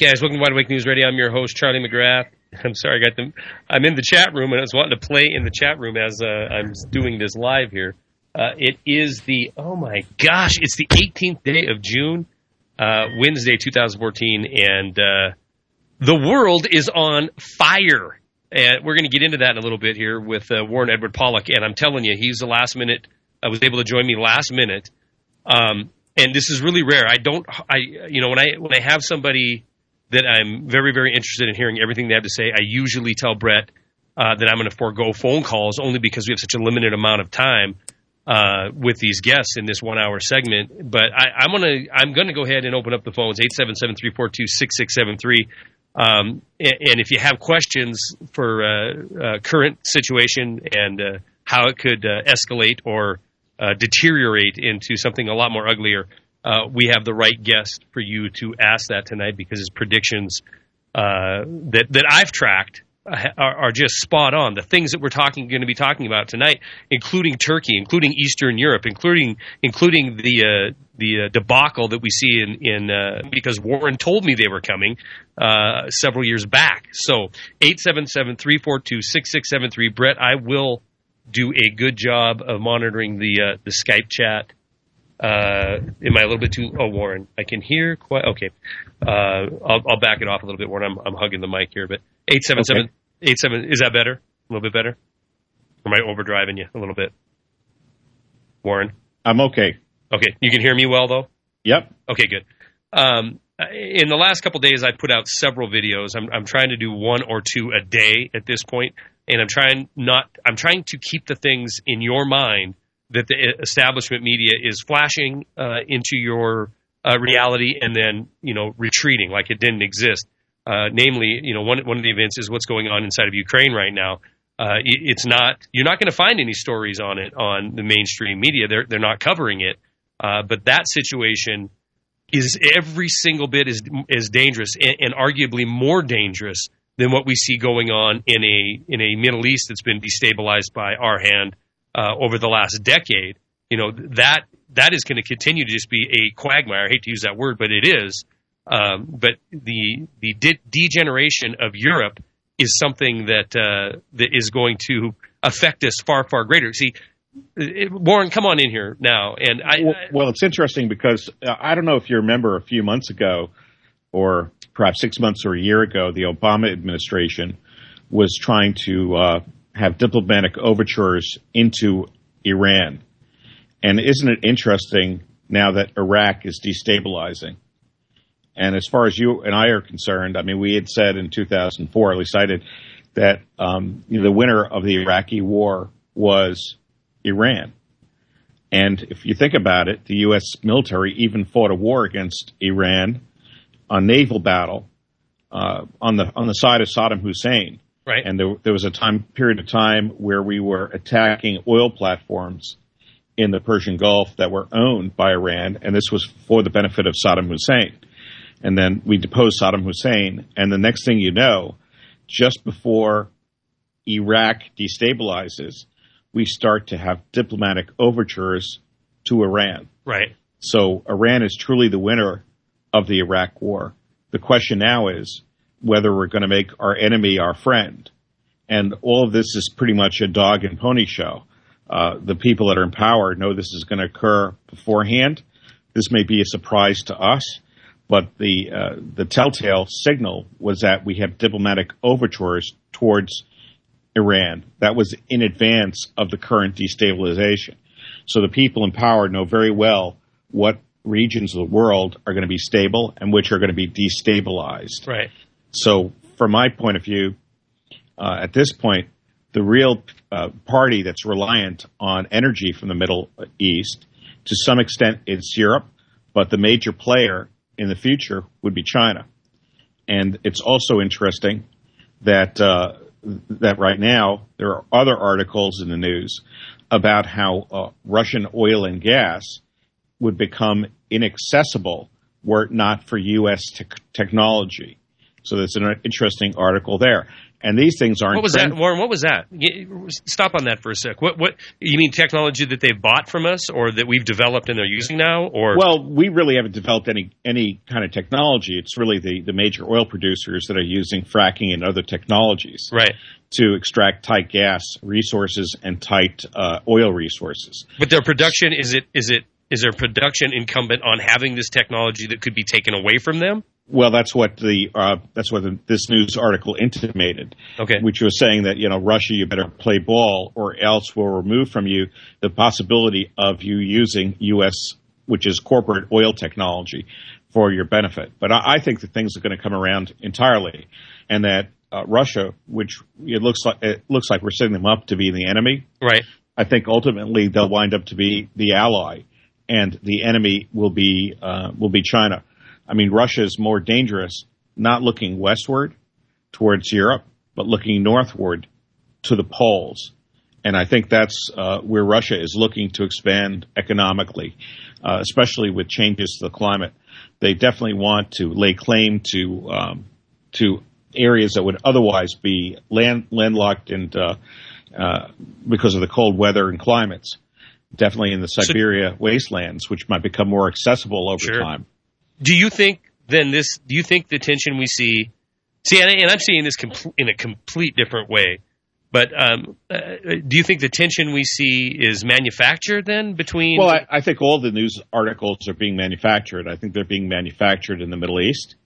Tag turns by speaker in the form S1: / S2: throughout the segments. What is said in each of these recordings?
S1: guys, welcome to Wide Awake News Radio. I'm your host, Charlie McGrath. I'm sorry, I got them. I'm in the chat room, and I was wanting to play in the chat room as uh, I'm doing this live here. Uh, it is the oh my gosh, it's the 18th day of June, uh, Wednesday, 2014, and uh, the world is on fire. And we're going to get into that in a little bit here with uh, Warren Edward Pollock. And I'm telling you, he's the last minute. I was able to join me last minute. Um, and this is really rare. I don't, I, you know, when I when I have somebody that I'm very very interested in hearing everything they have to say, I usually tell Brett uh, that I'm going to forego phone calls only because we have such a limited amount of time uh, with these guests in this one hour segment. But I, am gonna I'm gonna go ahead and open up the phones eight seven seven three four two six six seven three. Um, and, if you have questions for uh, uh current situation and uh, how it could uh, escalate or deteriorate into something a lot more uglier, uh, we have the right guest for you to ask that tonight because his predictions uh, that that I've tracked are, are, just spot on. The things that we're talking going to be talking about tonight, including Turkey, including Eastern Europe, including including the uh, the uh, debacle that we see in in uh, because Warren told me they were coming several years back. So eight seven seven three four two six six seven three. Brett, I will do a good job of monitoring the uh, the Skype chat. Uh, am I a little bit too? Oh, Warren, I can hear quite. Okay, uh, I'll, I'll back it off a little bit. Warren, I'm, I'm hugging the mic here, but eight seven seven eight seven is that better? A little bit better? Or am I overdriving you a little bit, Warren?
S2: I'm okay.
S1: Okay, you can hear me well though.
S2: Yep.
S1: Okay, good. Um, in the last couple days, I've put out several videos. I'm, I'm trying to do one or two a day at this point and I'm trying not I'm trying to keep the things in your mind that the establishment media is flashing uh, into your uh, reality and then you know retreating like it didn't exist. Uh, namely, you know one one of the events is what's going on inside of Ukraine right now. Uh, it, it's not you're not going to find any stories on it on the mainstream media. They're they're not covering it. Uh, but that situation is every single bit as as dangerous and, and arguably more dangerous than what we see going on in a in a Middle East that's been destabilized by our hand uh, over the last decade. You know that that is going to continue to just be a quagmire. I hate to use that word, but it is. Um, but the the de- degeneration of Europe is something that uh, that is going to affect us far far greater. See, it, Warren, come on in here now. And I,
S2: well, well, it's interesting because uh, I don't know if you remember a few months ago, or perhaps six months or a year ago, the Obama administration was trying to uh, have diplomatic overtures into Iran. And isn't it interesting now that Iraq is destabilizing? And as far as you and I are concerned, I mean, we had said in 2004, at least I did, that um, you know, the winner of the Iraqi war was Iran. And if you think about it, the U.S. military even fought a war against Iran a naval battle uh, on the on the side of Saddam Hussein.
S1: Right.
S2: And there, there was a time period of time where we were attacking oil platforms in the Persian Gulf that were owned by Iran, and this was for the benefit of Saddam Hussein. And then we deposed Saddam Hussein, and the next thing you know, just before Iraq destabilizes, we start to have diplomatic overtures to Iran.
S1: Right.
S2: So Iran is truly the winner of the Iraq war. The question now is whether we're going to make our enemy our friend. And all of this is pretty much a dog and pony show. Uh, the people that are in power know this is going to occur beforehand. This may be a surprise to us, but the uh, the telltale signal was that we have diplomatic overtures towards Iran. That was in advance of the current destabilization. So the people in power know very well what regions of the world are going to be stable and which are going to be destabilized.
S1: Right.
S2: So, from my point of view, uh, at this point, the real uh, party that's reliant on energy from the Middle East, to some extent, it's Europe, but the major player in the future would be China. And it's also interesting that uh, that right now there are other articles in the news about how uh, Russian oil and gas would become inaccessible were it not for U.S. te- technology. So there's an interesting article there. And these things aren't.
S1: What was
S2: trend-
S1: that, Warren? What was that? Stop on that for a sec. What? What? You mean technology that they've bought from us, or that we've developed and they're using now, or?
S2: Well, we really haven't developed any any kind of technology. It's really the the major oil producers that are using fracking and other technologies,
S1: right,
S2: to extract tight gas resources and tight uh, oil resources.
S1: But their production is it is it is their production incumbent on having this technology that could be taken away from them?
S2: Well, that's what the uh, that's what the, this news article intimated.
S1: Okay,
S2: which was saying that you know Russia, you better play ball, or else we'll remove from you the possibility of you using U.S. which is corporate oil technology for your benefit. But I, I think that things are going to come around entirely, and that uh, Russia, which it looks like it looks like we're setting them up to be the enemy,
S1: right?
S2: I think ultimately they'll wind up to be the ally, and the enemy will be uh, will be China. I mean, Russia is more dangerous not looking westward towards Europe, but looking northward to the poles. And I think that's uh, where Russia is looking to expand economically, uh, especially with changes to the climate. They definitely want to lay claim to um, to areas that would otherwise be land landlocked and uh, uh because of the cold weather and climates. Definitely in the Siberia so, wastelands, which might become more accessible over
S1: sure.
S2: time.
S1: Do you think then this? Do you think the tension we see? See, and, and I'm seeing this in a complete different way. But um, uh, do you think the tension we see is manufactured then between?
S2: Well, I, I, think all the news articles are being manufactured. I think they're being manufactured in the Middle East,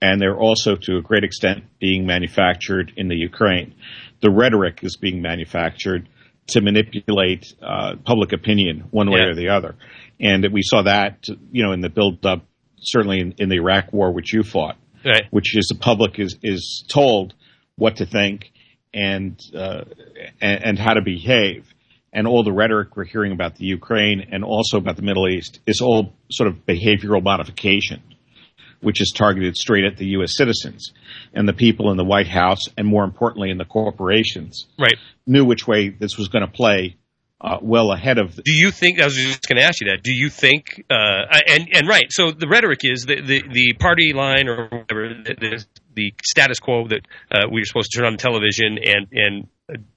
S2: and they're also, to a great extent, being manufactured in the Ukraine. The rhetoric is being manufactured to manipulate uh, public opinion one way
S1: Yeah.
S2: or the other, and we saw that, you know, in the build-up, certainly in, in the Iraq War, which you fought,
S1: right.
S2: which is the public is is told what to think and uh, and, and how to behave. And all the rhetoric we're hearing about the Ukraine and also about the Middle East is all sort of behavioral modification, which is targeted straight at the U.S. citizens and the people in the White House, and more importantly, in the corporations,
S1: Right.
S2: knew which way this was going to play uh, well ahead of. The,
S1: Do you think? I was just going to ask you that. Do you think? Uh, and and right. So the rhetoric is the the, the party line or whatever the, the, status quo that uh, we are supposed to turn on television and and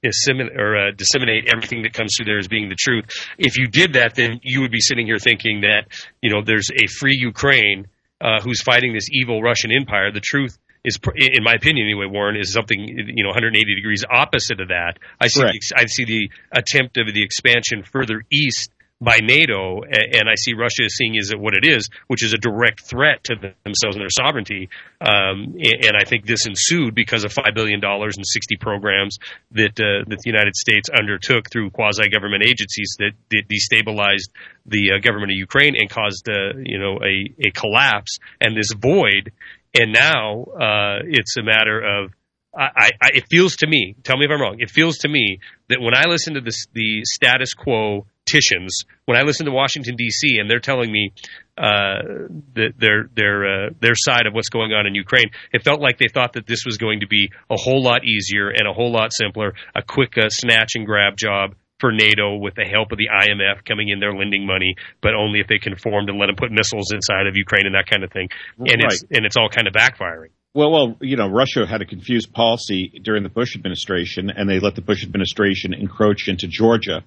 S1: disseminate or uh, disseminate everything that comes through there as being the truth. If you did that, then you would be sitting here thinking that you know there's a free Ukraine uh, who's fighting this evil Russian empire. The truth is, in my opinion anyway, Warren, is something you know 180 degrees opposite of that. I see the, I see the attempt of the expansion further east by NATO, and I see Russia seeing is it what it is, which is a direct threat to themselves and their sovereignty. Um, and I think this ensued because of five billion dollars and 60 programs that uh, that the United States undertook through quasi-government agencies that, that destabilized the uh, government of Ukraine and caused uh, you know a, a collapse and this void. And now uh, it's a matter of I, I, it feels to me. Tell me if I'm wrong. It feels to me that when I listen to the status quo titians, when I listen to Washington D.C. and they're telling me uh, that their their uh, their side of what's going on in Ukraine, it felt like they thought that this was going to be a whole lot easier and a whole lot simpler, a quick uh, snatch and grab job for NATO with the help of the IMF coming in there lending money, but only if they conformed and let them put missiles inside of Ukraine and that kind of thing. And it's and it's all kind of backfiring.
S2: Well, well, you know, Russia had a confused policy during the Bush administration, and they let the Bush administration encroach into Georgia,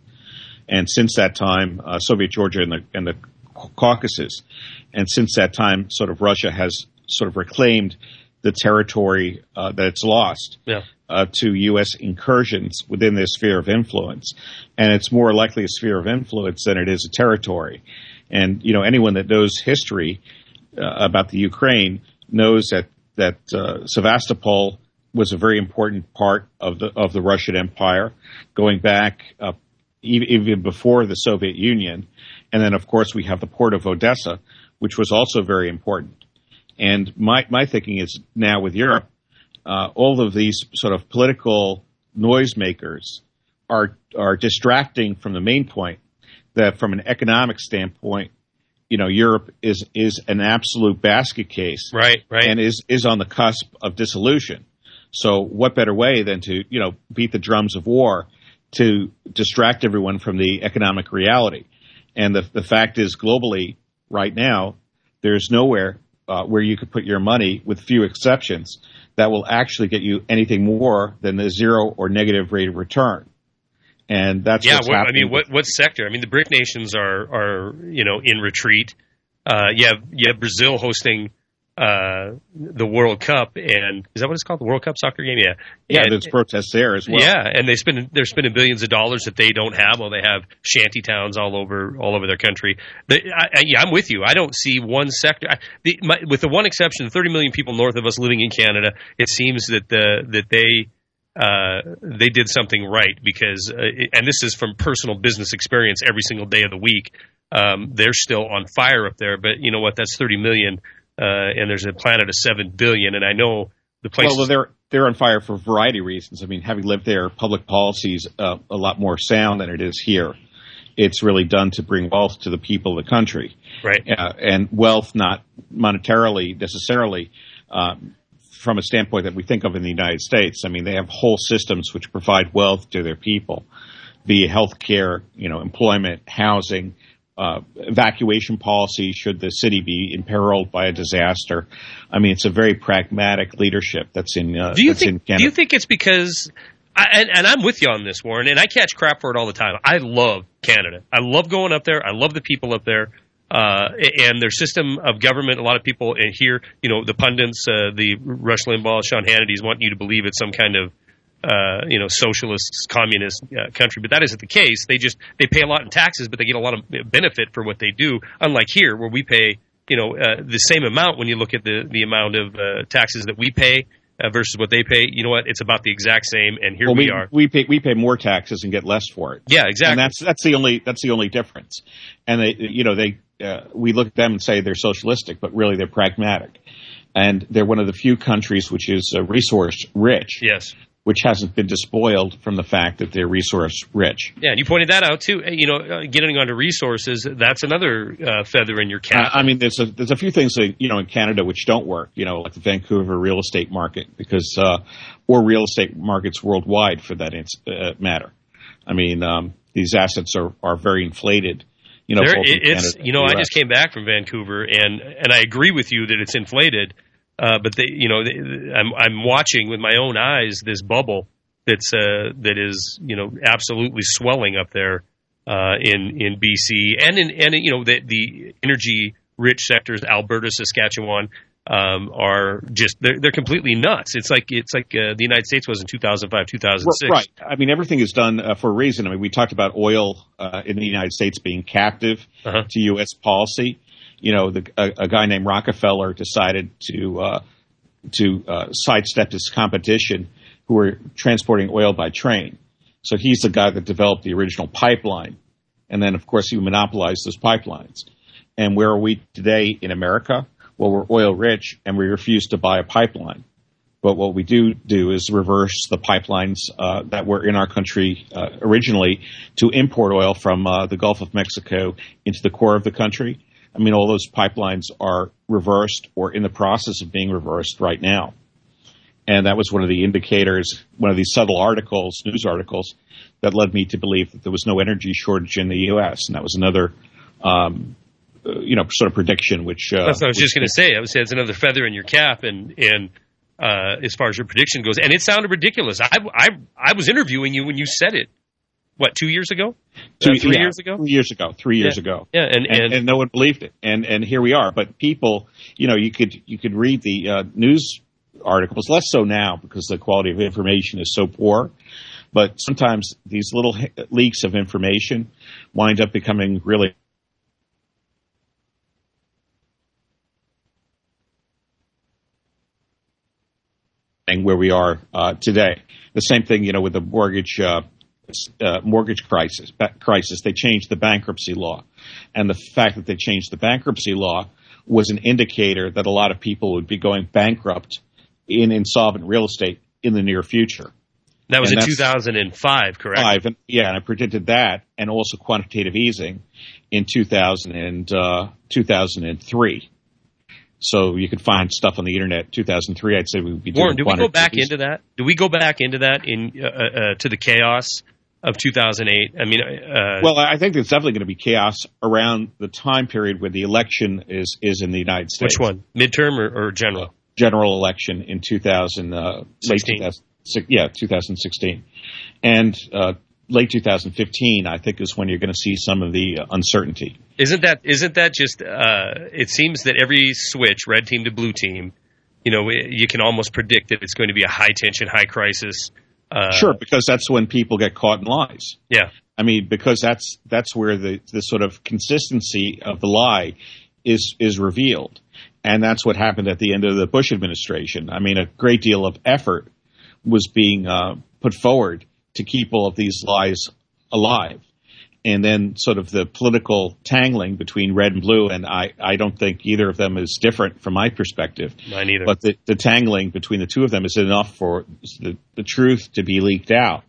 S2: and since that time, uh, Soviet Georgia and the and the Caucasus, and since that time, sort of Russia has sort of reclaimed the territory uh, that it's lost
S1: Yeah.
S2: uh, to U.S. incursions within their sphere of influence, and it's more likely a sphere of influence than it is a territory. And you know, anyone that knows history uh, about the Ukraine knows that that uh, Sevastopol was a very important part of the of the Russian Empire, going back uh, even before the Soviet Union, and then of course we have the port of Odessa, which was also very important. And my my thinking is now with Europe, uh, all of these sort of political noisemakers are are distracting from the main point that from an economic standpoint, you know, Europe is is an absolute basket case
S1: Right. Right.
S2: and is is on the cusp of dissolution. So what better way than to you know beat the drums of war to distract everyone from the economic reality? And the the fact is, globally right now, there's nowhere uh, where you could put your money, with few exceptions, that will actually get you anything more than the zero or negative rate of return. And that's
S1: yeah. What, I mean, what what sector? I mean, the BRIC nations are are you know in retreat. Uh, you have you have Brazil hosting uh, the World Cup, and is that what it's called? The World Cup soccer game? Yeah,
S2: yeah,
S1: And-
S2: there's protests there as well.
S1: Yeah, and they spend they're spending billions of dollars that they don't have. Well, they have shanty towns all over all over their country. They, I, I, yeah, I'm with you. I don't see one sector. I, the, my, with the one exception, 30 million people north of us living in Canada. It seems that the that they uh, they did something right because, uh, and this is from personal business experience every single day of the week. Um, they're still on fire up there, but you know what? That's 30 million, and there's a planet of seven billion, and I know the place.
S2: Well, they're they're on fire for a variety of reasons. I mean, having lived there, public policy's uh, a lot more sound than it is here. It's really done to bring wealth to the people of the country,
S1: right.
S2: uh, and wealth not monetarily necessarily. Um, from a standpoint that we think of in the United States, I mean, they have whole systems which provide wealth to their people, be it healthcare, you know, employment, housing, uh, evacuation policy should the city be imperiled by a disaster. I mean, it's a very pragmatic leadership that's in. Uh,
S1: Do you
S2: that's
S1: think?
S2: Canada.
S1: Do you think it's because? I, and, and I'm with you on this, Warren. And I catch crap for it all the time. I love Canada. I love going up there. I love the people up there. Uh, and their system of government. A lot of people in here, you know, the pundits, uh, the Rush Limbaugh, Sean Hannity's want you to believe it's some kind of uh, you know, socialist, communist uh, country, but that isn't the case. They just they pay a lot in taxes, but they get a lot of benefit for what they do. Unlike here, where we pay, you know, uh, the same amount when you look at the the amount of uh, taxes that we pay uh, versus what they pay. You know what? It's about the exact same. And here
S2: well,
S1: we,
S2: we,
S1: are.
S2: we pay we pay more taxes and get less for it.
S1: Yeah, exactly.
S2: And that's that's the only that's the only difference. And they, you know, they uh, we look at them and say they're socialistic, but really they're pragmatic. And they're one of the few countries which is uh, resource rich,
S1: yes.
S2: Which hasn't been despoiled from the fact that they're resource rich.
S1: Yeah, and you pointed that out too. You know, uh, getting onto resources, that's another uh, feather in your cap.
S2: I mean, there's a there's a few things that you know in Canada which don't work. You know, like the Vancouver real estate market, because uh, or real estate markets worldwide for that ins- uh, matter. I mean, um, these assets are are very inflated. You know,
S1: There,
S2: both in
S1: it, it's
S2: Canada
S1: you know I just came back from Vancouver and and I agree with you that it's inflated, uh, but they you know they, I'm I'm watching with my own eyes this bubble that's uh, that is you know absolutely swelling up there uh, in in BC and in and you know the the energy rich sectors Alberta Saskatchewan um, are just they're they're completely nuts. It's like it's like uh, the United States was in 2005 2006.
S2: Right. I mean, everything is done uh, for a reason. I mean, we talked about oil uh, in the United States being captive
S1: Uh-huh.
S2: to U.S. policy. You know, the, a, a guy named Rockefeller decided to uh, to uh, sidestep his competition, who were transporting oil by train. So he's the guy that developed the original pipeline, and then of course he monopolized those pipelines. And where are we today in America? Well, we're oil rich, and we refuse to buy a pipeline. But what we do do is reverse the pipelines uh, that were in our country uh, originally to import oil from uh, the Gulf of Mexico into the core of the country. I mean, all those pipelines are reversed or in the process of being reversed right now. And that was one of the indicators, one of these subtle articles, news articles, that led me to believe that there was no energy shortage in the U.S. And that was another, um, uh, you know, sort of prediction, which uh,
S1: That's what I was just going to say. I would say it's another feather in your cap, and and uh, as far as your prediction goes, and it sounded ridiculous. I, I I was interviewing you when you said it. What two years ago?
S2: two,
S1: Uh, three
S2: yeah,
S1: years ago?
S2: Three years ago. Three years ago.
S1: Yeah, and
S2: and,
S1: and,
S2: and no one believed it, and and here we are. But people, you know, you could you could read the uh, news articles, less so now because the quality of information is so poor. But sometimes these little h- leaks of information wind up becoming really where we are uh, today. The same thing, you know, with the mortgage uh, uh, mortgage crisis. Crisis. They changed the bankruptcy law, and the fact that they changed the bankruptcy law was an indicator that a lot of people would be going bankrupt in insolvent real estate in the near future.
S1: that was
S2: and
S1: in 2005, correct?
S2: Five, and, yeah, and I predicted that, and also quantitative easing in 2000 and uh, 2003. So you could find stuff on the internet. 2003, I'd say we would be doing
S1: Warren, do we go back
S2: easing.
S1: into that? Do we go back into that in uh, uh, to the chaos of 2008. I mean, uh,
S2: well, I think there's definitely going to be chaos around the time period where the election is is in the United States.
S1: Which one, midterm or, or general?
S2: General election in 2000, uh, late 2000, yeah, 2016, and uh, late 2015, I think, is when you're going to see some of the uh, uncertainty.
S1: Isn't that isn't that just? Uh, it seems that every switch, red team to blue team, you know, you can almost predict that it's going to be a high tension, high crisis.
S2: Uh, sure, because that's when people get caught in lies.
S1: Yeah,
S2: I mean, because that's that's where the the sort of consistency of the lie is is revealed, and that's what happened at the end of the Bush administration. I mean, a great deal of effort was being uh, put forward to keep all of these lies alive. And then sort of the political tangling between red and blue, and I, I don't think either of them is different from my perspective.
S1: Mine either.
S2: But the, the tangling between the two of them is enough for the, the truth to be leaked out.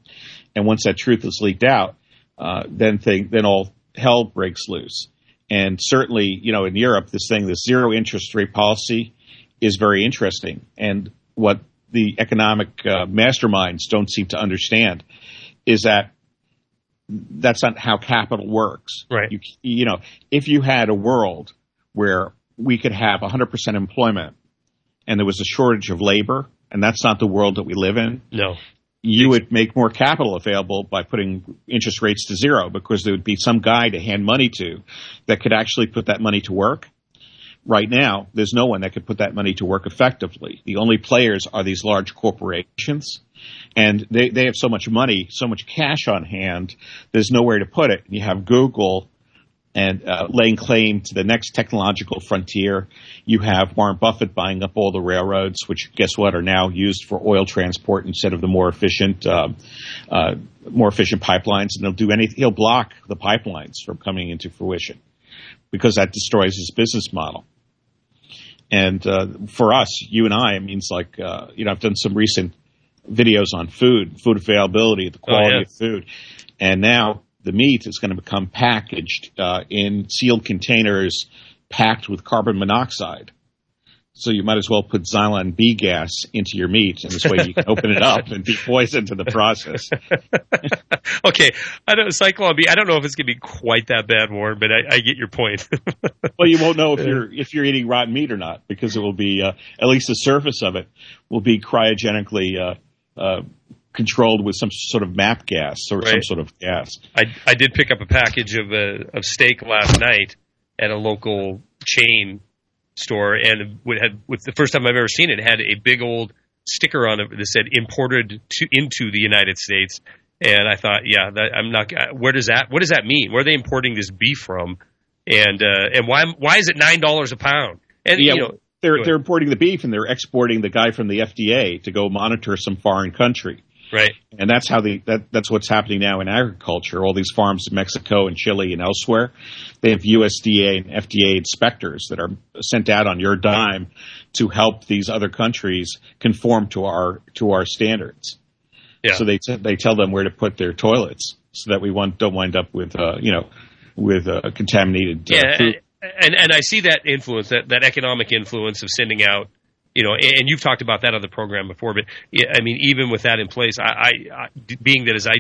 S2: And once that truth is leaked out, uh, then thing, then all hell breaks loose. And certainly, you know, in Europe, this thing, this zero interest rate policy is very interesting. And what the economic uh, masterminds don't seem to understand is that that's not how capital works.
S1: Right.
S2: You, you know, if you had a world where we could have 100% employment and there was a shortage of labor, and that's not the world that we live in.
S1: No.
S2: You would make more capital available by putting interest rates to zero because there would be some guy to hand money to that could actually put that money to work right now, there's no one that could put that money to work effectively. The only players are these large corporations, and they, they have so much money, so much cash on hand, there's nowhere to put it. You have Google and uh, laying claim to the next technological frontier. You have Warren Buffett buying up all the railroads, which guess what are now used for oil transport instead of the more efficient, uh, uh, more efficient pipelines. And he'll do anything. He'll block the pipelines from coming into fruition because that destroys his business model. And uh, for us, you and I, it means like uh, you know I've done some recent videos on food, food availability, the quality oh, yeah. of food, and now the meat is going to become packaged uh, in sealed containers, packed with carbon monoxide. So you might as well put Zyklon B gas into your meat, and this way you can open it up and be poisoned in the process.
S1: okay, I don't Cyclone B. I don't know if it's going to be quite that bad, Warren, but I, I get your point.
S2: well, you won't know if you're if you're eating rotten meat or not because it will be uh, at least the surface of it will be cryogenically uh, uh, controlled with some sort of MAP gas or right. some sort of gas.
S1: I I did pick up a package of uh, of steak last night at a local chain store, and it had with the first time I've ever seen it, it had a big old sticker on it that said imported to into the United States. And I thought, yeah, that, I'm not. Where does that? What does that mean? Where are they importing this beef from? And uh, and why why is it nine dollars a pound? And
S2: yeah,
S1: you know,
S2: they're they're importing the beef and they're exporting the guy from the FDA to go monitor some foreign country.
S1: Right.
S2: And that's how the that, that's what's happening now in agriculture. All these farms in Mexico and Chile and elsewhere, they have USDA and FDA inspectors that are sent out on your dime to help these other countries conform to our to our standards.
S1: Yeah.
S2: So they t- they tell them where to put their toilets so that we want, don't wind up with uh, you know with uh, contaminated uh,
S1: yeah,
S2: food.
S1: And and I see that influence that that economic influence of sending out you know, and you've talked about that on the program before, but I mean, even with that in place, I, I, I being that as I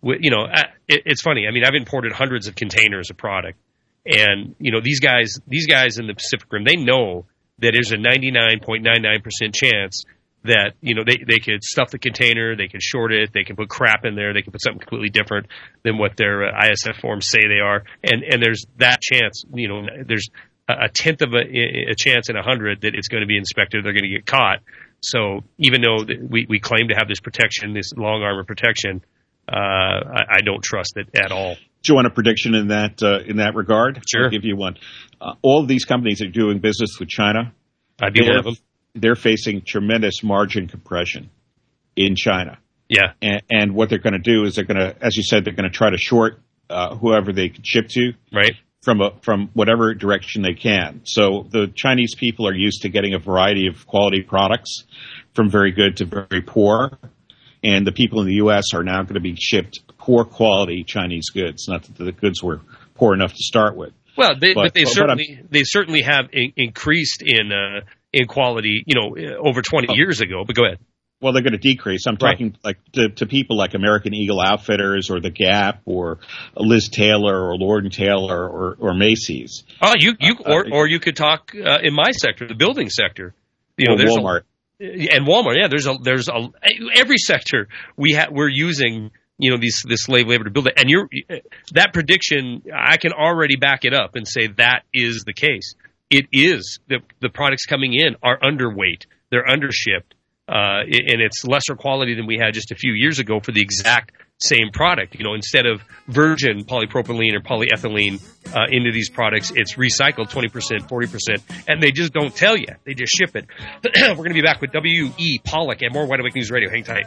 S1: you know, it, it's funny. I mean, I've imported hundreds of containers of product, and you know, these guys, these guys in the Pacific Rim, they know that there's a 99.99% chance that you know they they could stuff the container, they can short it, they can put crap in there, they can put something completely different than what their uh, ISF forms say they are, and and there's that chance. You know, there's a tenth of a, a chance in a hundred that it's going to be inspected, they're going to get caught. So even though we, we claim to have this protection, this long arm of protection, uh, I, I, don't trust it at all.
S2: Do you want a prediction in that uh, in that regard?
S1: Sure.
S2: I'll give you one. Uh, all of these companies are doing business with China,
S1: I'd be one of them.
S2: They're facing tremendous margin compression in China.
S1: Yeah.
S2: And, and what they're going to do is they're going to, as you said, they're going to try to short uh, whoever they can ship to.
S1: Right
S2: from a, from whatever direction they can. So the Chinese people are used to getting a variety of quality products from very good to very poor, and the people in the U.S. are now going to be shipped poor quality Chinese goods. Not that the goods were poor enough to start with.
S1: Well, they, but, but, they but certainly they certainly have in, increased in uh, in quality. You know, over twenty oh. years ago. But go ahead.
S2: Well, they're going to decrease. I'm
S1: Right.
S2: talking like to, to people like American Eagle Outfitters or The Gap or Liz Taylor or Lord and Taylor or, or Macy's.
S1: Oh, you you
S2: Uh,
S1: or or you could talk uh, in my sector, the building sector. You know, there's a-
S2: Walmart.
S1: and Walmart. Yeah, there's a there's a every sector we ha- we're using you know these this slave labor to build it, and you're that prediction. I can already back it up and say that is the case. It is the the products coming in are underweight, they're undershipped, uh, and it's lesser quality than we had just a few years ago for the exact same product. You know, instead of virgin polypropylene or polyethylene uh, into these products, it's recycled 20%, 40%, and they just don't tell you. They just ship it. We're going to be back with W.E. Pollock and more Wide Awake News Radio. Hang tight.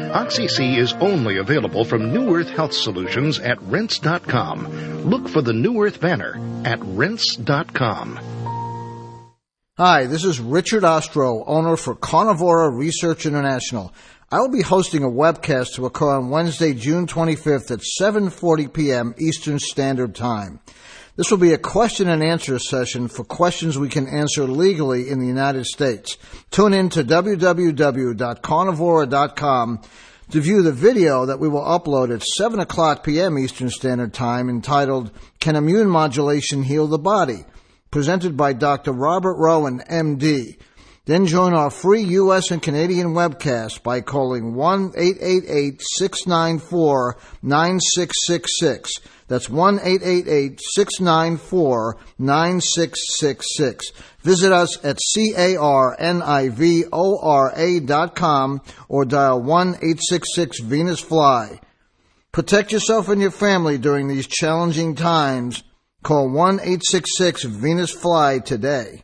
S3: Oxy C is only available from New Earth Health Solutions at rense.com. Look for the New Earth banner at rense.com.
S4: Hi, this is Richard Ostro, owner for Carnivora Research International. I will be hosting a webcast to occur on Wednesday, June 25th at 7:40 p.m. Eastern Standard Time. This will be a question and answer session for questions we can answer legally in the United States. Tune in to www.carnivora.com to view the video that we will upload at 7 o'clock p.m. Eastern Standard Time entitled Can Immune Modulation Heal the Body? presented by Dr. Robert Rowen, MD. Then join our free U.S. and Canadian webcast by calling 1-888-694-9666. That's 1-888-694-9666. Visit us at C-A-R-N-I-V-O-R-A dot com or dial 1-866-VENUS-FLY. Protect yourself and your family during these challenging times. Call 1-866-VENUS-FLY today.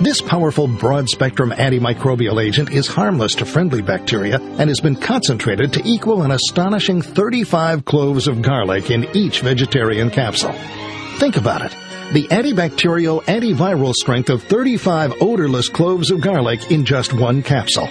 S3: This powerful broad spectrum antimicrobial agent is harmless to friendly bacteria and has been concentrated to equal an astonishing 35 cloves of garlic in each vegetarian capsule. Think about it. The antibacterial, antiviral strength of 35 odorless cloves of garlic in just one capsule.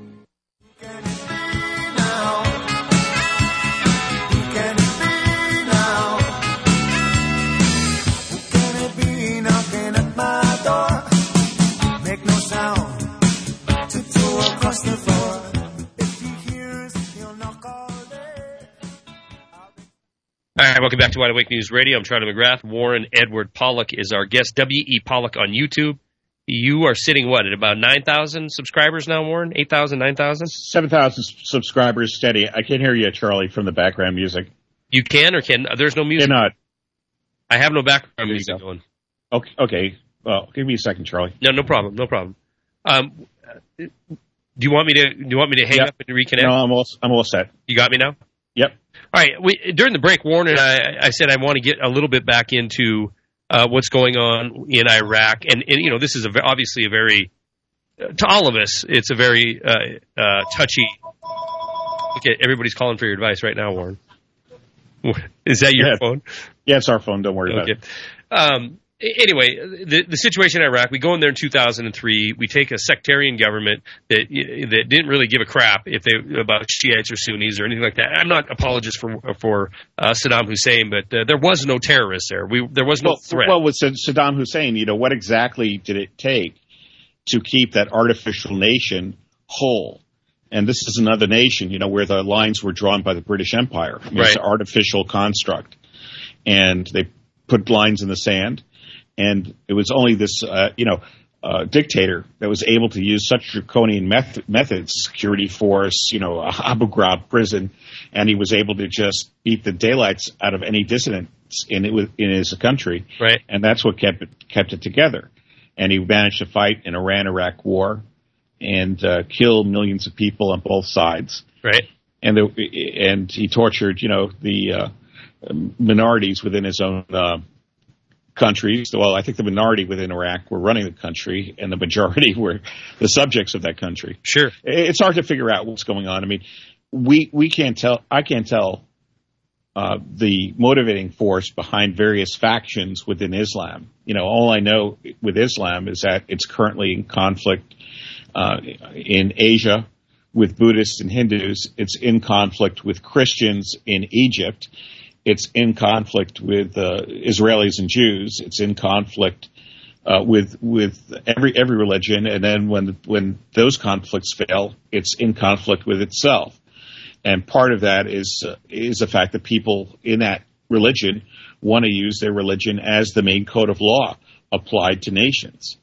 S5: All
S1: right, welcome back to Wide Awake News Radio. I'm Charlie McGrath. Warren Edward Pollock is our guest. W.E. Pollock on YouTube. You are sitting, what, at about 9,000 subscribers now, Warren? 8,000, 9,000?
S2: 7,000 subscribers steady. I can't hear you, Charlie, from the background music.
S1: You can or can? There's no music.
S2: Cannot.
S1: I have no background music
S2: go.
S1: going.
S2: Okay, okay. Well, give me a second, Charlie.
S1: No, no problem. No problem. Um, do you want me to? Do you want me to hang
S2: Yeah.
S1: up and reconnect?
S2: No, I'm all, I'm all set.
S1: You got me now.
S2: Yep.
S1: All right. We, during the break, Warren and I, I said I want to get a little bit back into uh, what's going on in Iraq, and, and you know this is a, obviously a very to all of us, it's a very uh, uh, touchy. Okay, everybody's calling for your advice right now, Warren. Is that your
S2: Yeah.
S1: phone?
S2: Yeah, it's our phone. Don't worry about it.
S1: Um, anyway, the, the situation in Iraq, we go in there in 2003. We take a sectarian government that that didn't really give a crap if they about Shiites or Sunnis or anything like that. I'm not apologist for for uh, Saddam Hussein, but uh, there was no terrorist there. We there was no
S2: well,
S1: threat.
S2: well, with Saddam Hussein, you know, what exactly did it take to keep that artificial nation whole? And this is another nation, you know, where the lines were drawn by the British Empire. I mean, It's
S1: Right.
S2: an artificial construct. And they put lines in the sand. And it was only this, uh, you know, uh, dictator that was able to use such draconian meth- methods, security force, you know, Abu Ghraib prison, and he was able to just beat the daylights out of any dissidents in it, in his country
S1: right.
S2: and that's what kept it kept it together. And he managed to fight in Iran-Iraq war and uh, kill millions of people on both sides.
S1: Right.
S2: And the, and he tortured, you know, the uh, minorities within his own uh, countries. Well, I think the minority within Iraq were running the country, and the majority were the subjects of that country
S1: Sure.
S2: it's hard to figure out what's going on. I mean, we we can't tell. I can't tell uh, the motivating force behind various factions within Islam. You know, all I know with Islam is that it's currently in conflict uh, in Asia with Buddhists and Hindus. It's in conflict with Christians in Egypt. It's in conflict with uh, Israelis and Jews. It's in conflict uh, with with every every religion, and then when when those conflicts fail, it's in conflict with itself. And part of that is uh, is the fact that people in that religion want to use their religion as the main code of law applied to nations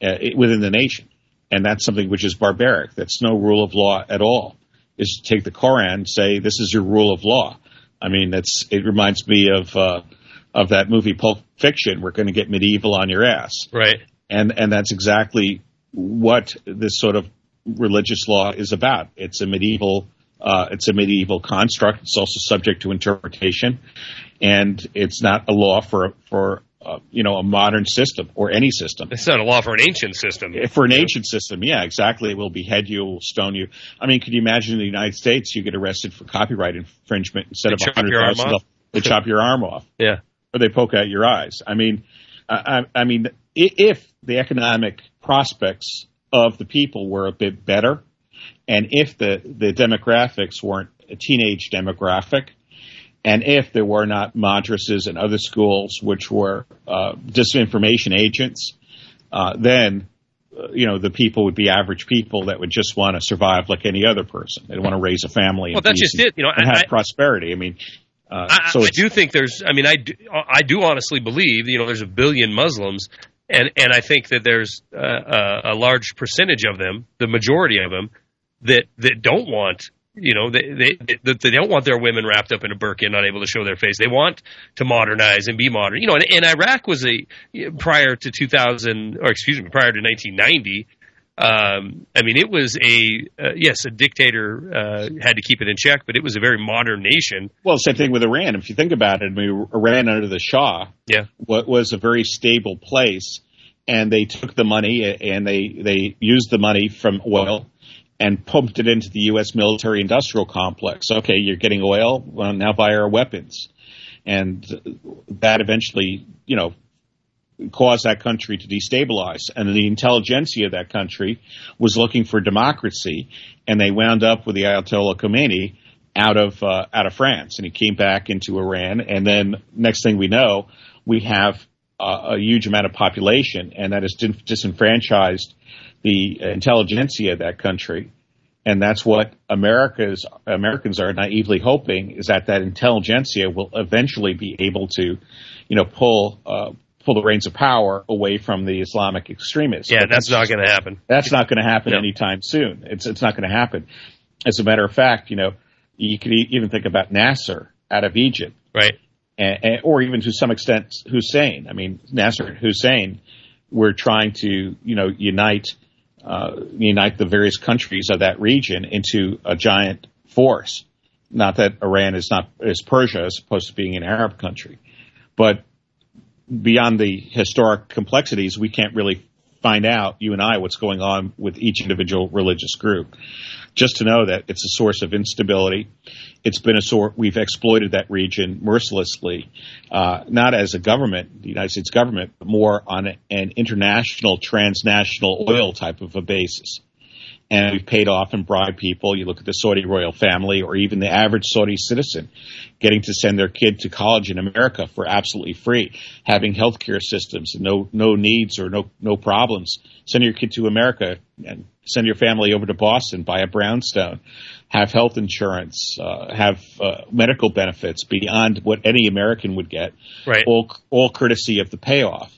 S2: uh, it- within the nation, and that's something which is barbaric. That's no rule of law at all. Is to take the Koran and say this is your rule of law. I mean, that's it reminds me of uh, of that movie Pulp Fiction. We're going to get medieval on your ass
S1: Right.
S2: and and that's exactly what this sort of religious law is about. It's a medieval uh, it's a medieval construct. It's also subject to interpretation, and it's not a law for for uh, you know a modern system or any system.
S1: It's not a law for an ancient system.
S2: For an ancient system, yeah, exactly. It will behead you, will stone you. I mean, could you imagine in the United States you get arrested for copyright infringement instead
S1: They
S2: of hundred thousand? They chop your arm off
S1: Yeah.
S2: or they poke out your eyes. I mean, I, I I mean, if the economic prospects of the people were a bit better, and if the the demographics weren't a teenage demographic, and if there were not madrasas and other schools which were uh, disinformation agents, uh, then uh, you know the people would be average people that would just want to survive like any other person. They'd want to raise a family.
S1: Well,
S2: and
S1: that's just it. You know,
S2: and
S1: I-
S2: have
S1: I-
S2: prosperity. I mean, uh,
S1: I,
S2: so
S1: I do think there's. I mean, I do, I do honestly believe you know there's a billion Muslims, and and I think that there's uh, a, a large percentage of them, the majority of them, that that don't want. You know, they they they, they don't want their women wrapped up in a burqa and not able to show their face. They want to modernize and be modern. You know, and, and Iraq was a prior to 2000, or excuse me, prior to 1990. Um, I mean, it was a uh, yes, a dictator uh, had to keep it in check, but it was a very modern nation.
S2: Well, same thing with Iran. If you think about it, I mean, Iran under the Shah
S1: Yeah,
S2: wa- was a very stable place, and they took the money and they they used the money from oil and pumped it into the U.S. military-industrial complex. Okay, you're getting oil. Well, now buy our weapons, and that eventually, you know, caused that country to destabilize. And the intelligentsia of that country was looking for democracy, and they wound up with the Ayatollah Khomeini out of uh, out of France, and he came back into Iran. And then next thing we know, we have uh, a huge amount of population, and that is disenfranchised the intelligentsia of that country. And that's what America's Americans are naively hoping is that that intelligentsia will eventually be able to, you know, pull uh, pull the reins of power away from the Islamic extremists.
S1: yeah,
S2: But
S1: that's not going to happen.
S2: that's not going to happen
S1: No.
S2: anytime soon. It's it's not going to happen. As a matter of fact, you know, you could even think about Nasser out of Egypt,
S1: Right.
S2: and, and, or even to some extent Hussein. I mean, Nasser and Hussein were trying to, you know, unite Uh, unite the various countries of that region into a giant force, Not that Iran is not is Persia as opposed to being an Arab country, but beyond the historic complexities, we can't really find out you and I what's going on with each individual religious group. Just to know that it's a source of instability. It's been a source we've exploited that region mercilessly, uh, not as a government, the United States government, but more on an international, transnational oil type of a basis and we've paid off and bribed people. You look at the Saudi royal family or even the average Saudi citizen getting to send their kid to college in America for absolutely free, having healthcare systems and no, no needs or no, no problems. Send your kid to America and send your family over to Boston, buy a brownstone, have health insurance, uh, have uh, medical benefits beyond what any American would get.
S1: Right.
S2: All, all courtesy of the payoff.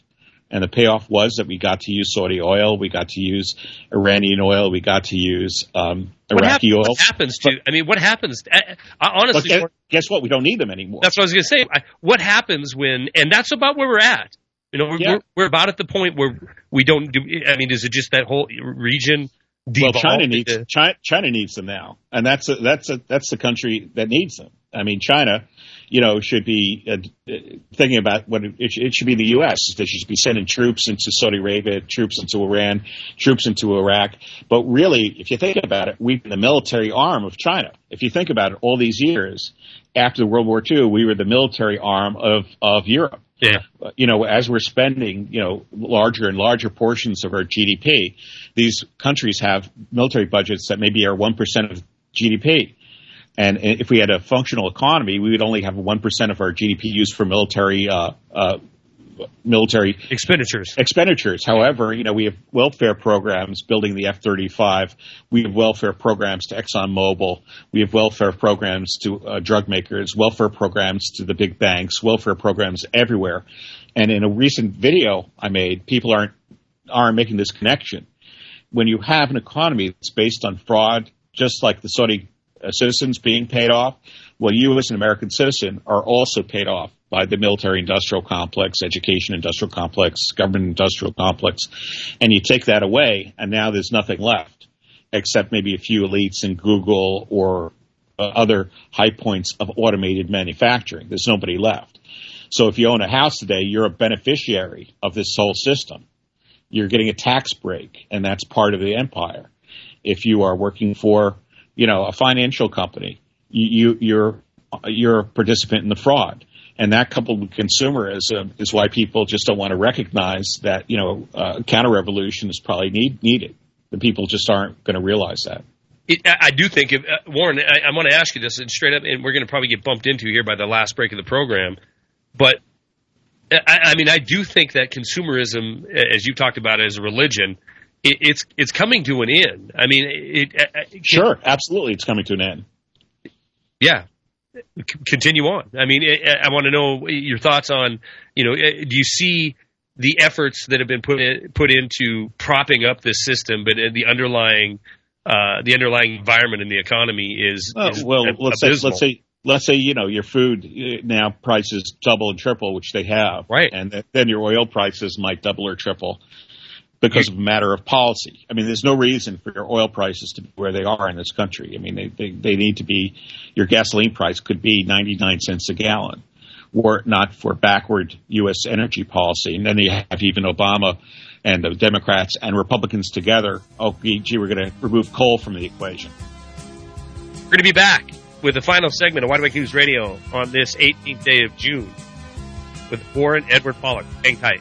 S2: And the payoff was that we got to use Saudi oil, we got to use Iranian oil, we got to use um,
S1: What,
S2: Iraqi oil.
S1: what happens to? I mean, what happens? I, I, honestly,
S2: guess, guess what? We don't need them anymore.
S1: That's what I was going to say. I, what happens when, and that's about where we're at. You know, we're,
S2: Yeah.
S1: we're, we're about at the point where we don't do. I mean, is it just that whole region?
S2: Well, China needs China, China needs them now, and that's a, that's a, that's the country that needs them. I mean, China, you know, should be uh, thinking about what it, it should be the U.S. They should be sending troops into Saudi Arabia, troops into Iran, troops into Iraq. But really, if you think about it, we've been the military arm of China. If you think about it, all these years after World War II, we were the military arm of of Europe
S1: Yeah.
S2: you know, as we're spending, you know, larger and larger portions of our GDP, these countries have military budgets that maybe are 1% of GDP. And if we had a functional economy, we would only have 1% of our GDP used for military, uh, uh, military
S1: expenditures.
S2: expenditures. However, you know, we have welfare programs building the F-35. We have welfare programs to ExxonMobil. We have welfare programs to uh, drug makers, welfare programs to the big banks, welfare programs everywhere. And in a recent video I made, people aren't, aren't making this connection. When you have an economy that's based on fraud, just like the Saudi uh, citizens being paid off, well, you as an American citizen are also paid off by the military industrial complex, education industrial complex, government industrial complex. And you take that away, and now there's nothing left except maybe a few elites in Google or uh, other high points of automated manufacturing. There's nobody left. So if you own a house today, you're a beneficiary of this whole system. You're getting a tax break, and that's part of the empire. If you are working for, you know, a financial company, you, you you're you're a participant in the fraud. And that coupled with consumerism is why people just don't want to recognize that, you know, uh, counter revolution is probably need, needed. The people just aren't going to realize that.
S1: It, I do think, if, uh, Warren, I, I want to ask you this and straight up, and we're going to probably get bumped into here by the last break of the program. But I, I mean, I do think that consumerism, as you talked about, as a religion, it, it's it's coming to an end. I mean, it, it,
S2: Sure, absolutely, it's coming to an end.
S1: yeah. Continue on. I mean, I, I want to know your thoughts on, you know, uh, do you see the efforts that have been put in, put into propping up this system, but uh, the underlying uh, the underlying environment in the economy is,
S2: Uh,
S1: is
S2: well, let's say, let's say, let's say, you know, your food uh, now prices double and triple, which they have,
S1: Right.
S2: And th- then your oil prices might double or triple because of a matter of policy. I mean, there's no reason for your oil prices to be where they are in this country. I mean, they they, they need to be. Your gasoline price could be 99 cents a gallon, were it not for backward U.S. energy policy. And then you have even Obama and the Democrats and Republicans together. Oh, gee, we're going to remove coal from the equation.
S1: We're going to be back with the final segment of Wide Awake News Radio on this 18th day of June with Warren Edward Pollock. Hang tight.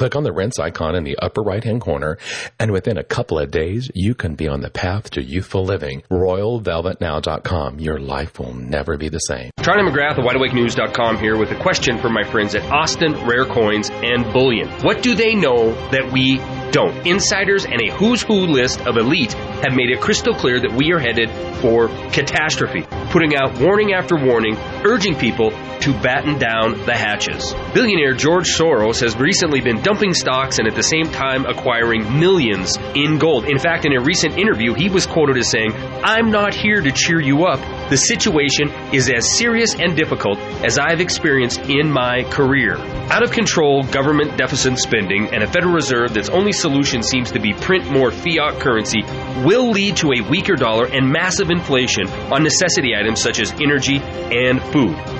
S6: Click on the Rense icon in the upper right hand corner, and within a couple of days, you can be on the path to youthful living. RoyalVelvetNow.com. Your life will never be the same.
S1: Charlie McGrath of WideAwakeNews.com here with a question for my friends at Austin Rare Coins and Bullion. What do they know that we don't? Insiders and a who's who list of elite have made it crystal clear that we are headed for catastrophe, putting out warning after warning, urging people to batten down the hatches. Billionaire George Soros has recently been dumping stocks and at the same time acquiring millions in gold. In fact, in a recent interview, he was quoted as saying, I'm not here to cheer you up. The situation is as serious and difficult as I've experienced in my career. Out of control government deficit spending and a Federal Reserve that's only solution seems to be print more fiat currency will lead to a weaker dollar and massive inflation on necessity items such as energy and food.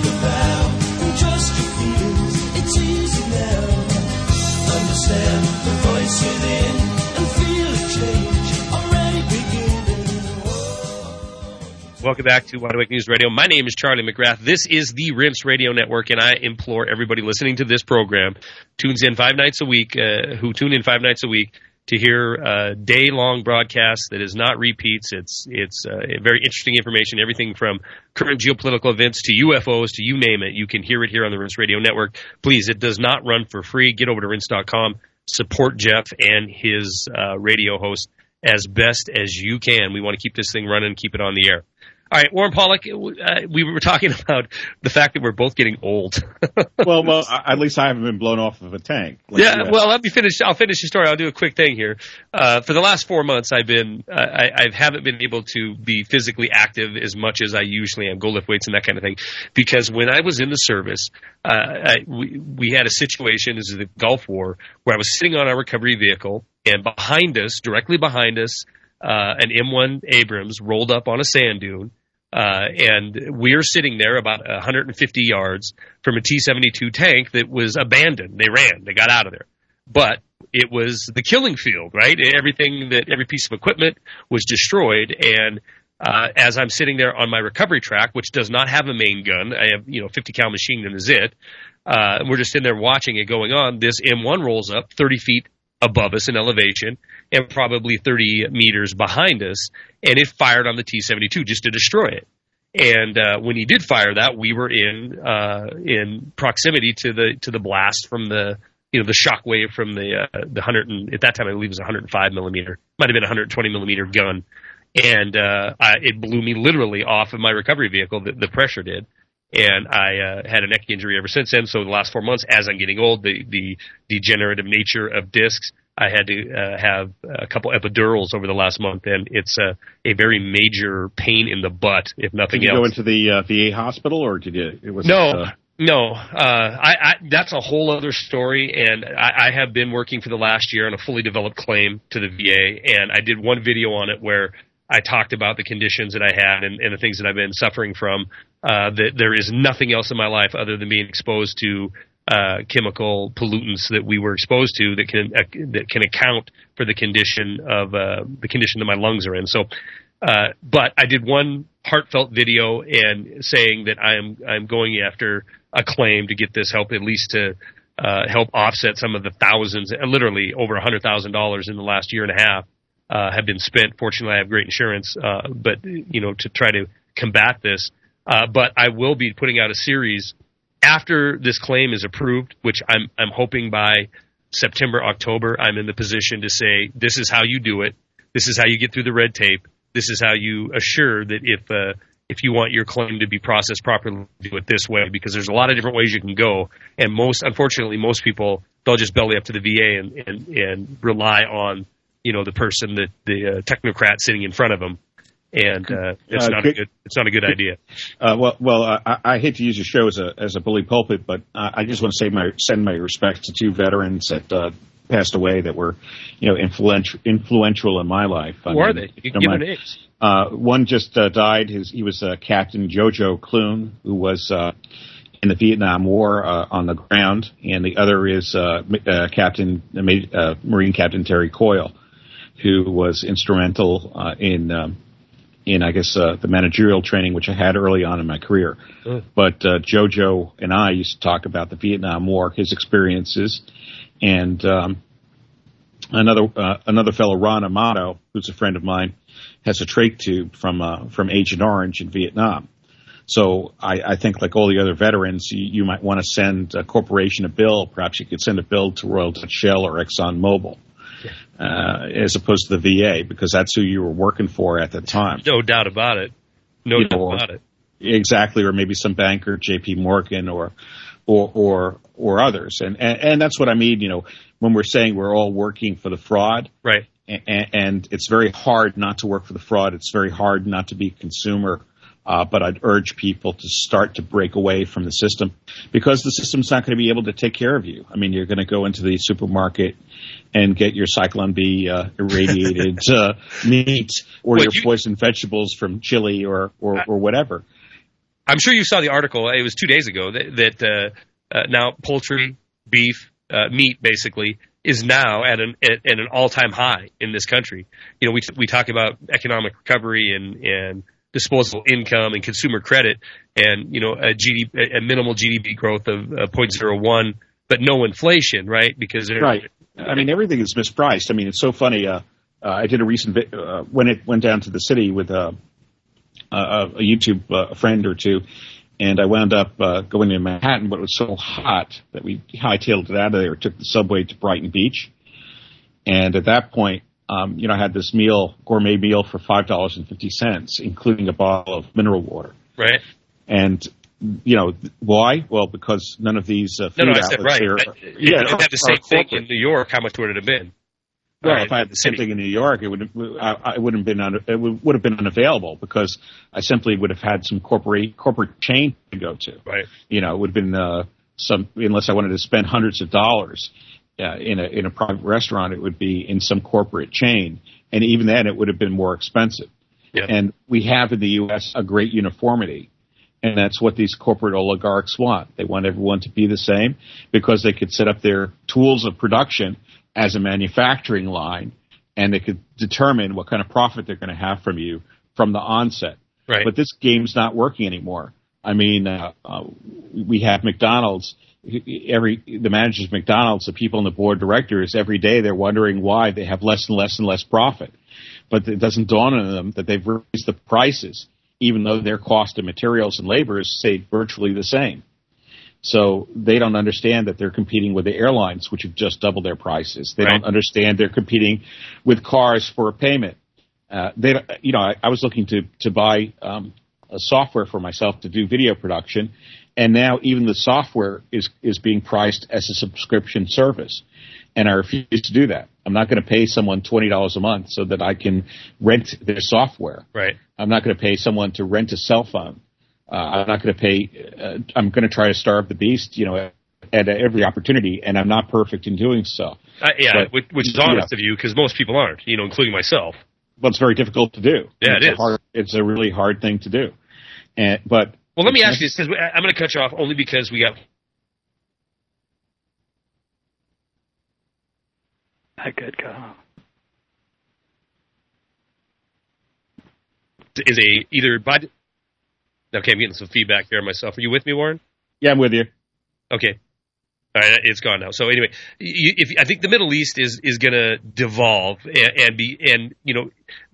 S1: Welcome back to Wide Awake News Radio. My name is Charlie McGrath. This is the Rense Radio Network, and I implore everybody listening to this program tunes in five nights a week, uh, who tune in five nights a week to hear a day-long broadcast that is not repeats. It's it's uh, very interesting information, everything from current geopolitical events to UFOs to you name it. You can hear it here on the Rense Radio Network. Please, it does not run for free. Get over to Rense.com, support Jeff and his uh, radio host as best as you can. We want to keep this thing running, keep it on the air. All right, Warren Pollock, uh, we were talking about the fact that we're both getting old.
S2: well, well, at least I haven't been blown off of a tank. like
S1: yeah, well, let me finish. I'll finish the story. I'll do a quick thing here. Uh, for the last four months, I've been, uh, I, I haven't been able to be physically active as much as I usually am, go lift weights and that kind of thing, because when I was in the service, uh, I, we, we had a situation, this is the Gulf War, where I was sitting on our recovery vehicle, and behind us, directly behind us, uh, an M1 Abrams rolled up on a sand dune. Uh, and we're sitting there about 150 yards from a T-72 tank that was abandoned. They ran. They got out of there. But it was the killing field, right? Everything that every piece of equipment was destroyed. And uh, as I'm sitting there on my recovery track, which does not have a main gun, I have you know 50 cal machine gun is it. Uh, we're just in there watching it going on. This M1 rolls up 30 feet above us in elevation and probably 30 meters behind us, and it fired on the T-72 just to destroy it. And uh, when he did fire that, we were in uh, in proximity to the to the blast from the you know the shock wave from the uh, the hundred and at that time I believe it was 105 millimeter, might have been a 120 millimeter gun, and uh, I, it blew me literally off of my recovery vehicle. The, the pressure did, and I uh, had a neck injury ever since then. So the last four months, as I'm getting old, the the degenerative nature of discs, I had to uh, have a couple epidurals over the last month, and it's a a very major pain in the butt, if nothing
S2: Did you
S1: else.
S2: go into the uh, VA hospital, or did you? It was
S1: No,
S2: uh,
S1: no. Uh, I, I, that's a whole other story, and I, I have been working for the last year on a fully developed claim to the VA, and I did one video on it where I talked about the conditions that I had and, and the things that I've been suffering from. Uh, that there is nothing else in my life other than being exposed to uh, chemical pollutants that we were exposed to that can uh, that can account for the condition of uh, the condition that my lungs are in. So, uh, but I did one heartfelt video and saying that I'm I'm going after a claim to get this help at least to uh, help offset some of the thousands, literally over a hundred thousand dollars in the last year and a half uh, have been spent. Fortunately, I have great insurance, uh, but you know to try to combat this. Uh, but I will be putting out a series after this claim is approved, which I'm I'm hoping by September October I'm in the position to say this is how you do it. This is how you get through the red tape. This is how you assure that if uh, if you want your claim to be processed properly, do it this way because there's a lot of different ways you can go. And most, unfortunately, most people they'll just belly up to the VA and and, and rely on you know the person that the uh, technocrat sitting in front of them, and uh, it's
S2: Uh,
S1: not a
S2: good-
S1: good it's not a good idea.
S2: Uh, well, well, uh, I, I hate to use your show as a as a bully pulpit, but uh, I just want to say my send my respects to two veterans that uh, passed away that were, you know, influential influential in my life. I
S1: Who are they? You give their names.
S2: Uh, one just uh, died. His, he was uh, Captain Jojo Clune, who was uh, in the Vietnam War uh, on the ground, and the other is uh, uh, Captain Marine Captain Terry Coyle, who was instrumental uh, in um, in I guess uh, the managerial training which I had early on in my career. But uh, Jojo and I used to talk about the Vietnam War, his experiences, and um, another uh, another fellow, Ron Amato, who's a friend of mine, has a trach tube from uh, from Agent Orange in Vietnam. So I, I think, like all the other veterans, you, you might want to send a corporation a bill. Perhaps you could send a bill to Royal Dutch Shell or Exxon Mobil, uh, as opposed to the VA, because that's who you were working for at the time.
S1: No doubt about it. No
S2: You
S1: doubt
S2: know,
S1: about it.
S2: Exactly, or maybe some banker, J.P. Morgan, or or or or others, and, and and that's what I mean. You know, when we're saying we're all working for the fraud,
S1: Right.
S2: and, and it's very hard not to work for the fraud. It's very hard not to be a consumer. Uh, but I'd urge people to start to break away from the system because the system's not going to be able to take care of you. I mean, you're going to go into the supermarket and get your Zyklon B uh, irradiated uh, meat or
S1: Well,
S2: your
S1: you-
S2: poisoned vegetables from Chile or, or, or whatever.
S1: I'm sure you saw the article. It was two days ago that, that uh, uh, now poultry, beef, uh, meat, basically, is now at an at, at an all time high in this country. You know, we we talk about economic recovery and and disposable income and consumer credit, and you know a GDP, a minimal GDP growth of uh, 0.01, but no inflation, right? Because
S2: Right. I mean, everything is mispriced. I mean, it's so funny. Uh, uh, I did a recent vi- uh, when it went down to the city with uh, uh, a YouTube uh, friend or two, and I wound up uh, going to Manhattan, but it was so hot that we hightailed it out of there. Took the subway to Brighton Beach, and at that point, um, you know, I had this meal, gourmet meal for five dollars and fifty cents, including a bottle of mineral water.
S1: right.
S2: And you know why? Well, because none of these uh, food
S1: No, no, I said right.
S2: here,
S1: I- you did have the same thing in New York, how much would it have been?
S2: Well,
S1: Uh,
S2: if I had the same thing in New York, it would I, I wouldn't have been un, it would, would have been unavailable because I simply would have had some corporate corporate chain to go to.
S1: Right.
S2: You know, it would have been uh, some unless I wanted to spend hundreds of dollars uh, in a in a private restaurant, it would be in some corporate chain, and even then, it would have been more expensive.
S1: Yeah.
S2: And we have in the U.S. a great uniformity. And that's what these corporate oligarchs want. They want everyone to be the same because they could set up their tools of production as a manufacturing line and they could determine what kind of profit they're going to have from you from the onset.
S1: Right.
S2: But this game's not working anymore. I mean, uh, uh, we have McDonald's. Every the managers of McDonald's, the people on the board of directors, every day they're wondering why they have less and less and less profit. But it doesn't dawn on them that they've raised the prices, even though their cost of materials and labor is stayed virtually the same. So they don't understand that they're competing with the airlines, which have just doubled their prices. They
S1: Right.
S2: don't understand they're competing with cars for a payment. Uh, they, you know, I, I was looking to to buy um, a software for myself to do video production, and now even the software is is being priced as a subscription service, and I refuse to do that. I'm not going to pay someone twenty dollars a month so that I can rent their software.
S1: Right.
S2: I'm not going to pay someone to rent a cell phone. Uh, I'm not going to pay. Uh, I'm going to try to starve the beast, you know, at, at every opportunity, and I'm not perfect in doing so.
S1: Uh, yeah,
S2: But-
S1: which, is honest of you because most people aren't, you know, including myself.
S2: But it's very difficult to do.
S1: Yeah,
S2: it's
S1: it
S2: a. Hard, it's a really hard thing to do. And but
S1: Well, let me ask you this because I'm going to cut you off only because we got
S7: I could go.
S1: is a either by. Okay, I'm getting some feedback here myself. Are you with me, Warren?
S2: yeah, I'm with you.
S1: Okay. It's gone now. So anyway, if I think the Middle East is is going to devolve and, and be and you know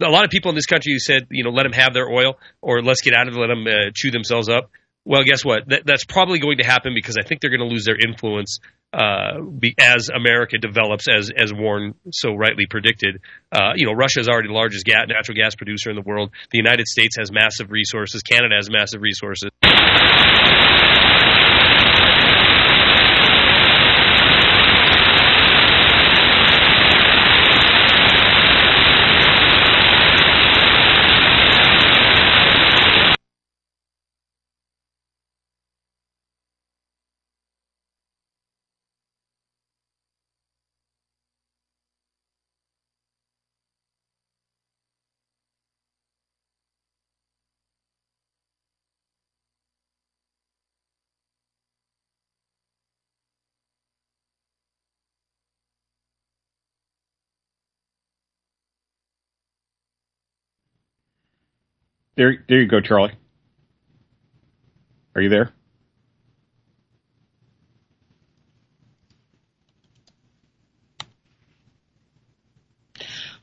S1: a lot of people in this country who said you know let them have their oil or let's get out of it, let them uh, chew themselves up. Well, guess what? That, that's probably going to happen because I think they're going to lose their influence uh, be, as America develops, as as Warren so rightly predicted. Uh, you know, Russia is already the largest ga- natural gas producer in the world. The United States has massive resources. Canada has massive resources.
S2: There, there you go, Charlie. Are you there?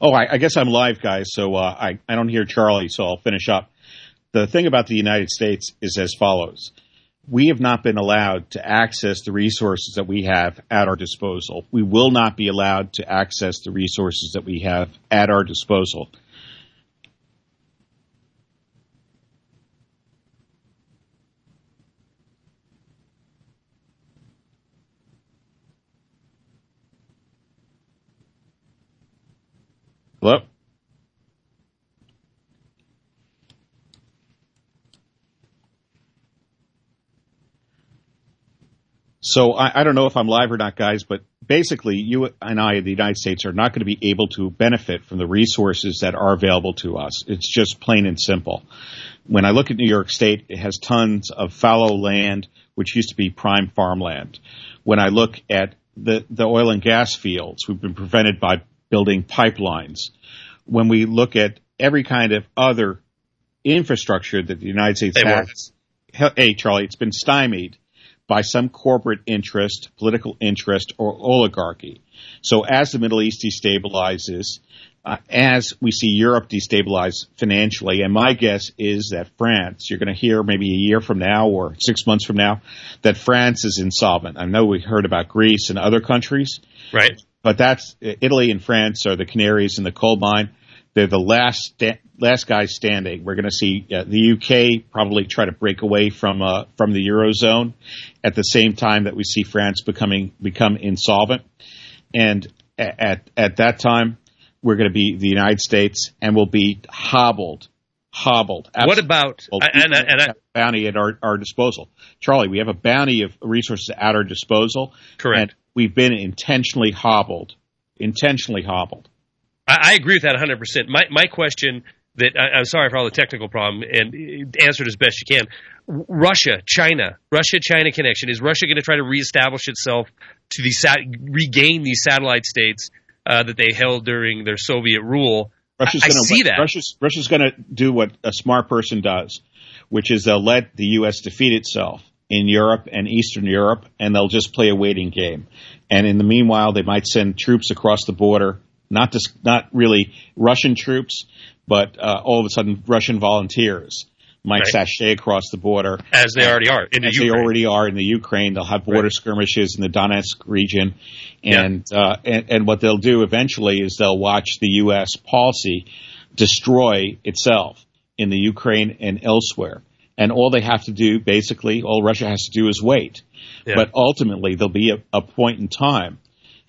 S2: Oh, I, I guess I'm live, guys. So uh, I, I don't hear Charlie, so I'll finish up. The thing about the United States is as follows. We have not been allowed to access the resources that we have at our disposal. We will not be allowed to access the resources that we have at our disposal. Hello? So I, I don't know if I'm live or not, guys, but basically, you and I, the United States, are not going to be able to benefit from the resources that are available to us. It's just plain and simple. When I look at New York State, it has tons of fallow land, which used to be prime farmland. When I look at the, the oil and gas fields, we've been prevented by building pipelines. When we look at every kind of other infrastructure that the United States
S1: Hey,
S2: has, hey, Charlie, it's been stymied by some corporate interest, political interest, or oligarchy. So as the Middle East destabilizes, uh, as we see Europe destabilize financially, and my guess is that France, you're going to hear maybe a year from now or six months from now, that France is insolvent. I know we heard about Greece and other countries,
S1: Right.
S2: But that's Italy and France are the canaries in the coal mine. They're the last sta- last guys standing. We're going to see uh, the UK probably try to break away from uh, from the eurozone at the same time that we see France becoming become insolvent. And at at that time, we're going to be the United States and will be hobbled, hobbled.
S1: What about
S2: Well,
S1: and, and, and I,
S2: bounty at our, our disposal. Charlie, we have a bounty of resources at our disposal.
S1: Correct.
S2: And we've been intentionally hobbled. Intentionally hobbled.
S1: I, I agree with that 100. percent My my question that I, I'm sorry for all the technical problem and answer it as best you can. Russia, China, Russia China connection. Is Russia going to try to reestablish itself to the sat- regain these satellite states uh, that they held during their Soviet rule?
S2: Russia's
S1: I, I
S2: gonna,
S1: see that.
S2: Russia's, Russia's going to do what a smart person does, which is they'll let the U.S. defeat itself in Europe and Eastern Europe, and they'll just play a waiting game. And in the meanwhile, they might send troops across the border, not just, not really Russian troops, but uh, all of a sudden Russian volunteers might
S1: Right.
S2: sashay across the border.
S1: as they already are in the
S2: as they
S1: Ukraine.
S2: already are in the Ukraine. They'll have border
S1: Right.
S2: skirmishes in the Donetsk region, and, uh, and and what they'll do eventually is they'll watch the U.S. policy destroy itself in the Ukraine and elsewhere. And all they have to do, basically, all Russia has to do is wait.
S1: Yeah.
S2: But ultimately, there'll be a, a point in time,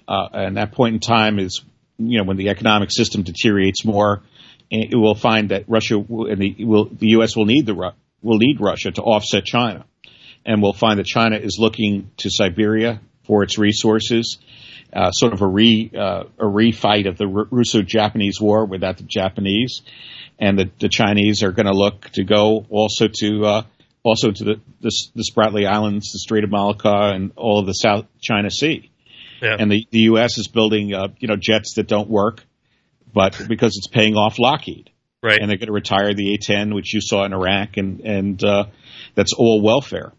S2: uh, and that point in time is, you know, when the economic system deteriorates more, it will find that Russia will, and the, will, the U.S. will need the will need Russia to offset China, and we'll find that China is looking to Siberia for its resources, uh, sort of a re uh, a refight of the Russo-Japanese War without the Japanese, and the, the Chinese are going to look to go also to uh, also to the, the the Spratly Islands, the Strait of Malacca, and all of the South China Sea.
S1: Yeah.
S2: And the, the U.S. is building, uh, you know, jets that don't work, but because it's paying off Lockheed,
S1: right.
S2: and they're going to retire the A-10, which you saw in Iraq, and and uh, that's all welfare.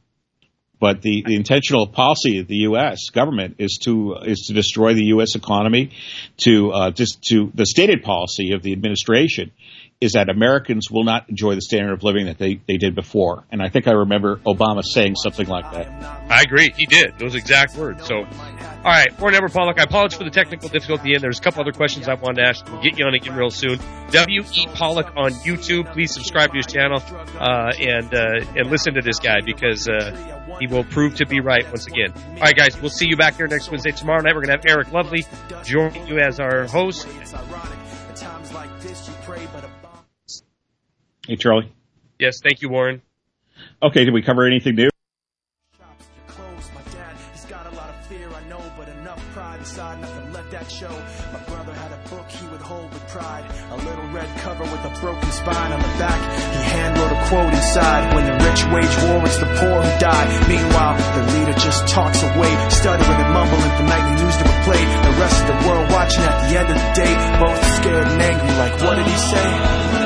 S2: But the, the intentional policy of the U.S. government is to is to destroy the U.S. economy. To uh, just to the stated policy of the administration is that Americans will not enjoy the standard of living that they, they did before. And I think I remember Obama saying something like that.
S1: I agree. He did. Those exact words. So, all right. Warren Edward Pollock, I apologize for the technical difficulty and there's a couple other questions I wanted to ask. We'll get you on again real soon. W.E. Pollock on YouTube. Please subscribe to his channel, uh, and, uh, and listen to this guy because, uh, he will prove to be right once again. All right, guys. We'll see you back here next Wednesday. Tomorrow night, we're going to have Eric Lovely join you as our host.
S2: Hey, Charlie.
S1: Yes. Thank you, Warren.
S2: Okay, did we cover anything new?
S5: clothes. My dad, he's got a lot of fear, I know, but enough pride inside, nothing let that show. My brother had a book he would hold with a little red cover with a broken spine on the back. He hand wrote a quote inside, when the rich wage war, it's the poor who die. Meanwhile, the leader just talks away, stuttering and mumbling the nightly news that would play. The rest of the world watching at the end of the day, both scared and angry, like what did he say?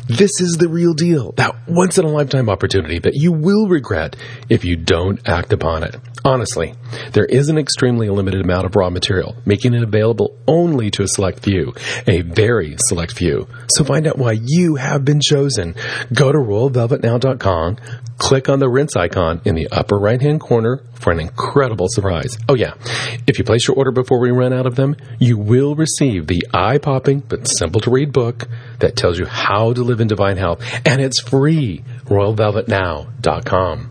S6: This is the real deal. That once in a lifetime opportunity that you will regret if you don't act upon it. Honestly, there is an extremely limited amount of raw material, making it available only to a select few, a very select few. So find out why you have been chosen. Go to royalvelvetnow.com, click on the Rense icon in the upper right hand corner for an incredible surprise. Oh yeah, if you place your order before we run out of them, you will receive the eye popping but simple to read book that tells you how to live in divine health, and it's free. RoyalVelvetNow.com.